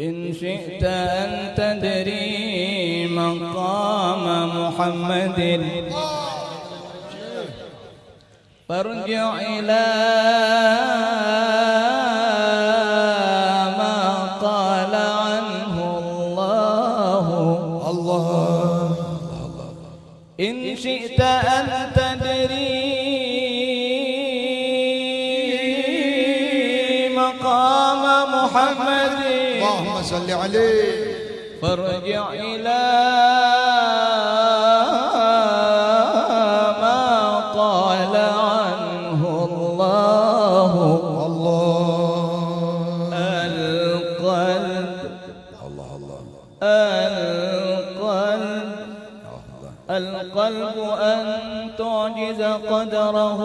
إن شئت أن تدري مقام محمد. فارجع إلى ما قال عنه الله. الله إن شئت أن تدري مقام محمد. اللهم صل عليه. فارجع إلى ما قال عنه الله. الله. القلب. الله الله القلب. القلب أن تعجز قدره.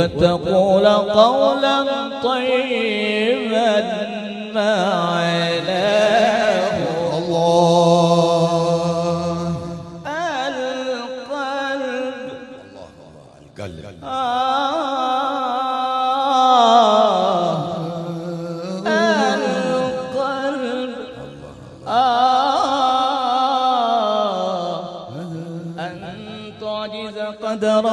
وتقول قولا طيبا ما علاه. الله القلب القلب آه القلب أن تعجز قدره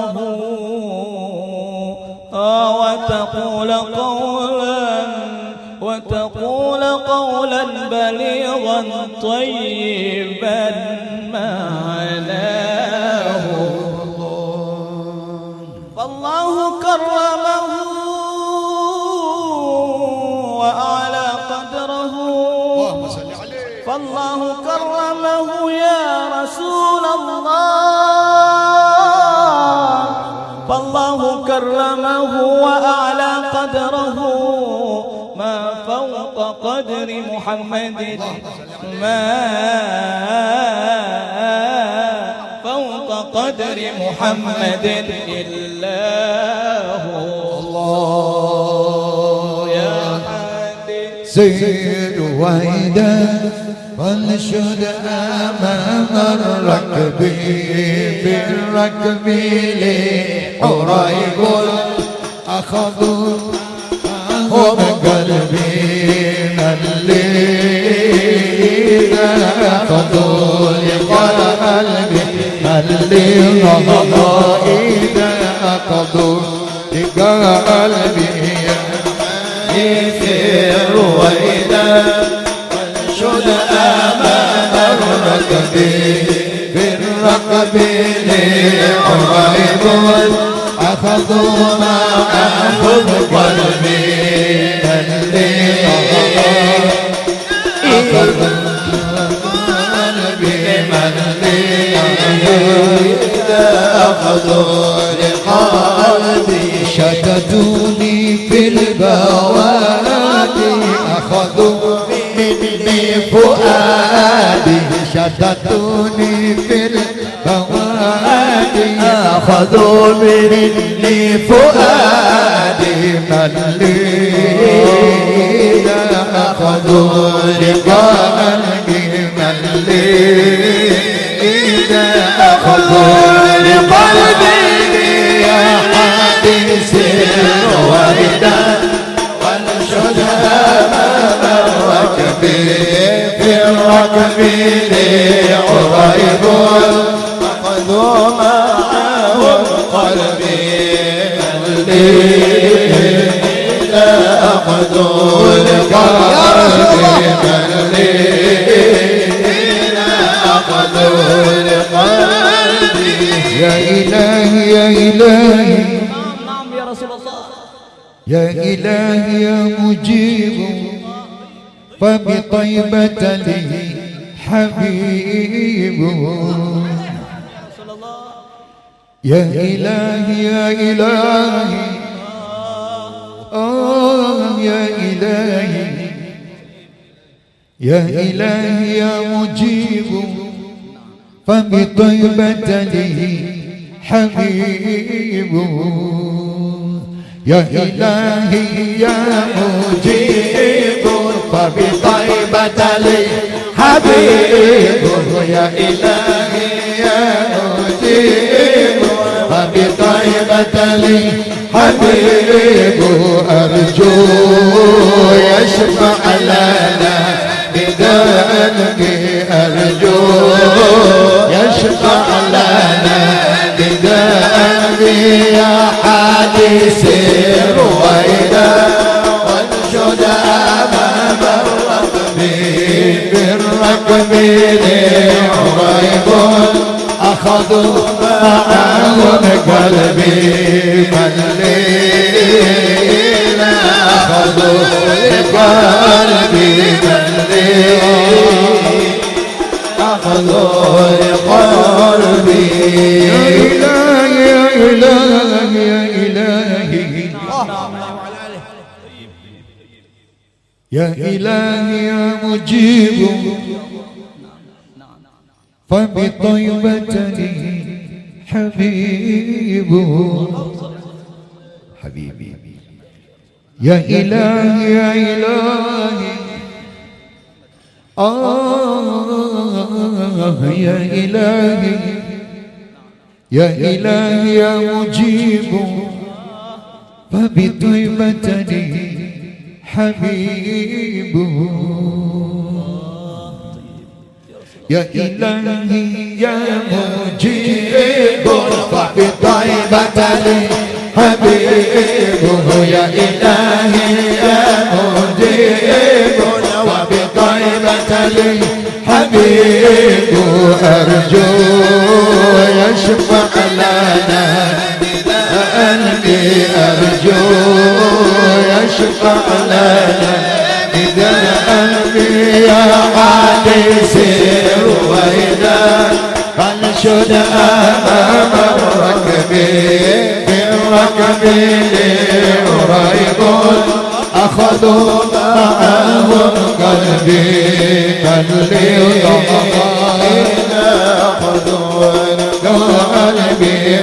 وتقول قولا بليغا طيبا ما علاه فالله كرمه وأعلى قدره. فالله كرمه يا رسول الله. فالله كرمه وأعلى قدره. فوق قدر محمد. ما فوق قدر محمد إلا هو. الله يا حديث سير وحيدا فانشد أمام الركب بالركب لحريب أخذوا هم قلبي أخذوا لقلبي اللي رضا إذا أخذوا لقلبي يسير وإذا انشد أمام الركب بالركب لعريب أخذوا ما أخذ قلبي. أخذوا لقلبي شتتوني في البوادي. أخذوا مني فؤادي. شتتوني في البوادي. أخذوا مني فؤادي. من لي أخذوا لقلبي من لي أخذوا قلبي أخذوا لقلبي يا إلهي يا إلهي نعم يا رسول الله يا إلهي يا مجيب فبطيبة لي. حبيب. يا إلهي يا إلهي. آه يا إلهي. يا إلهي يا مجيب. فبطيبة لي حبيب. يا إلهي يا مجيب. فبطيبة حبيب يا إلهي يا مجيب فبطيبة طيبة لي حبيب أرجو قلبي من لينا أخذوا قلبي من لينا أخذوا لقلبي يا إلهي يا إلهي يا إلهي يا مجيب فبطيبة حبيب. حبيبي. يا إلهي يا إلهي. آه يا إلهي. يا إلهي يا مجيب. فبطيبة لي حبيب. يا إلهي يا مجيب. فبطيبة لي حبيب يا إلهي يا مجيب. وبطيبة لي حبيب أرجو يشفع لنا قلبي أرجو يشفع لنا إذا قلبي يا عادي سير وإذا فانشد أمام بالركبين عريض أخذوا معهم قلبي قلبي ضمائنا خذوا قلبي